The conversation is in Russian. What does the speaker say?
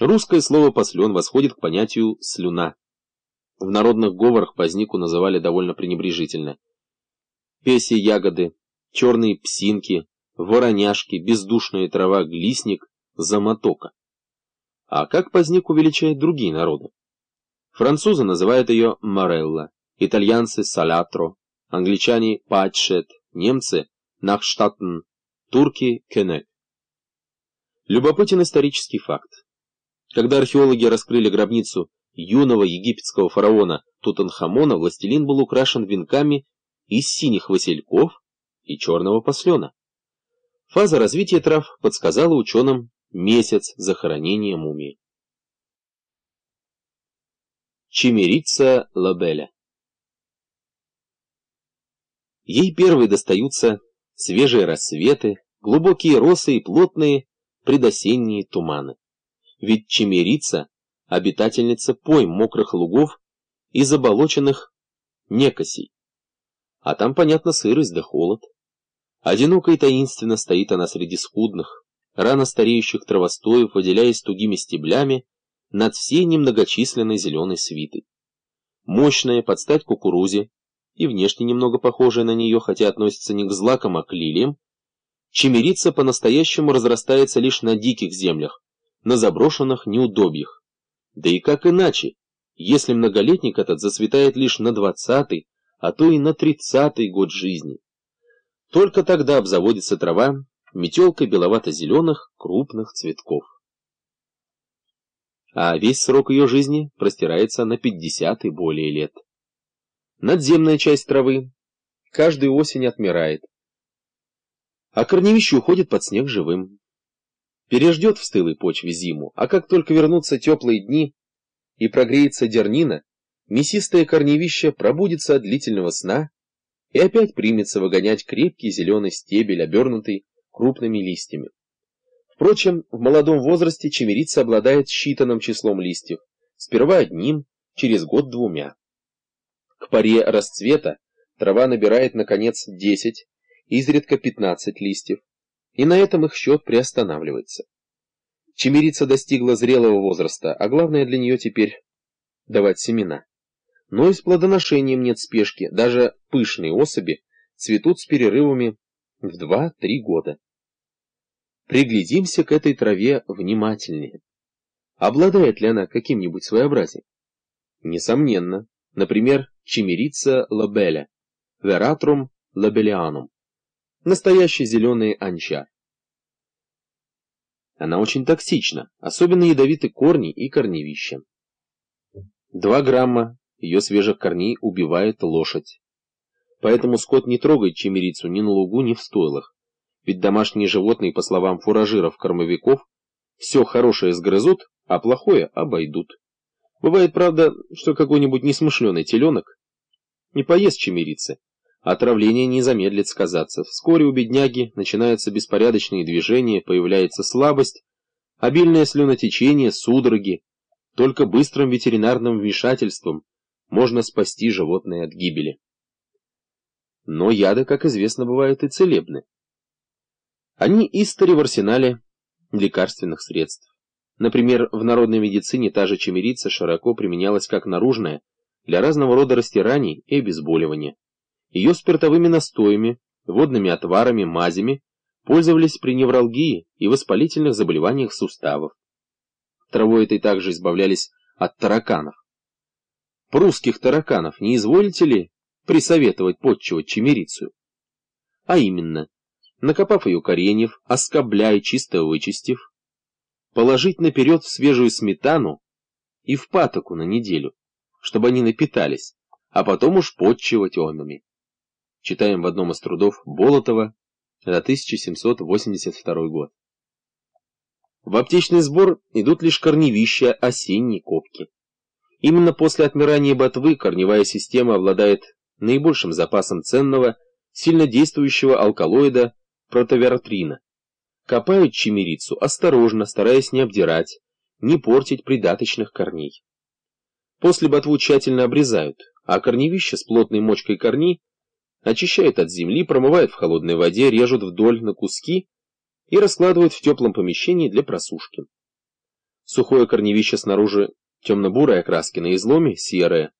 Русское слово «послен» восходит к понятию «слюна». В народных говорах познику называли довольно пренебрежительно. Песи ягоды, черные псинки, вороняшки, бездушная трава, глисник, замотока. А как познику величают другие народы? Французы называют ее морелла, итальянцы – салятро, англичане – патчет, немцы – нахштаттен, турки – кенек. Любопытен исторический факт. Когда археологи раскрыли гробницу юного египетского фараона Тутанхамона, властелин был украшен венками из синих васильков и черного послена. Фаза развития трав подсказала ученым месяц захоронения мумии. Чимерица лабеля Ей первой достаются свежие рассветы, глубокие росы и плотные предосенние туманы ведь чемерица — обитательница пойм мокрых лугов и заболоченных некосей. А там, понятно, сырость да холод. Одиноко и таинственно стоит она среди скудных, рано стареющих травостоев, выделяясь тугими стеблями над всей немногочисленной зеленой свитой. Мощная, под стать кукурузе, и внешне немного похожая на нее, хотя относится не к злакам, а к лилиям, чемерица по-настоящему разрастается лишь на диких землях, на заброшенных неудобьях. Да и как иначе, если многолетник этот зацветает лишь на двадцатый, а то и на тридцатый год жизни. Только тогда обзаводится трава метелкой беловато-зеленых крупных цветков. А весь срок ее жизни простирается на пятьдесят и более лет. Надземная часть травы каждую осень отмирает, а корневище уходит под снег живым переждет в стылой почве зиму, а как только вернутся теплые дни и прогреется дернина, мясистое корневище пробудится от длительного сна и опять примется выгонять крепкий зеленый стебель, обернутый крупными листьями. Впрочем, в молодом возрасте чемерица обладает считанным числом листьев, сперва одним, через год двумя. К паре расцвета трава набирает, наконец, 10, изредка 15 листьев, и на этом их счет приостанавливается. Чемерица достигла зрелого возраста, а главное для нее теперь давать семена. Но и с плодоношением нет спешки, даже пышные особи цветут с перерывами в 2-3 года. Приглядимся к этой траве внимательнее. Обладает ли она каким-нибудь своеобразием? Несомненно. Например, чемерица лабеля, вератрум лабелианум. Настоящий зеленый анчар. Она очень токсична, особенно ядовиты корни и корневища. Два грамма ее свежих корней убивает лошадь. Поэтому скот не трогает чемерицу ни на лугу, ни в стойлах. Ведь домашние животные, по словам фуражиров-кормовиков, все хорошее сгрызут, а плохое обойдут. Бывает, правда, что какой-нибудь несмышленый теленок не поест чемерицы, Отравление не замедлит сказаться. Вскоре у бедняги начинаются беспорядочные движения, появляется слабость, обильное слюнотечение, судороги. Только быстрым ветеринарным вмешательством можно спасти животное от гибели. Но яды, как известно, бывают и целебны. Они истори в арсенале лекарственных средств. Например, в народной медицине та же чемерица широко применялась как наружная для разного рода растираний и обезболивания. Ее спиртовыми настоями, водными отварами, мазями пользовались при невралгии и воспалительных заболеваниях суставов. Травой этой также избавлялись от тараканов. Прусских тараканов не изволите ли присоветовать подчивать чемерицию? А именно, накопав ее кореньев, оскобляя, чисто вычистив, положить наперед в свежую сметану и в патоку на неделю, чтобы они напитались, а потом уж подчивать онами читаем в одном из трудов Болотова за 1782 год. В аптечный сбор идут лишь корневища осенней копки. Именно после отмирания ботвы корневая система обладает наибольшим запасом ценного, сильно действующего алкалоида протовератрина. Копают чимерицу осторожно, стараясь не обдирать, не портить придаточных корней. После ботву тщательно обрезают, а корневища с плотной мочкой корней очищают от земли, промывают в холодной воде, режут вдоль на куски и раскладывают в теплом помещении для просушки. Сухое корневище снаружи темно-бурой окраски, на изломе серое,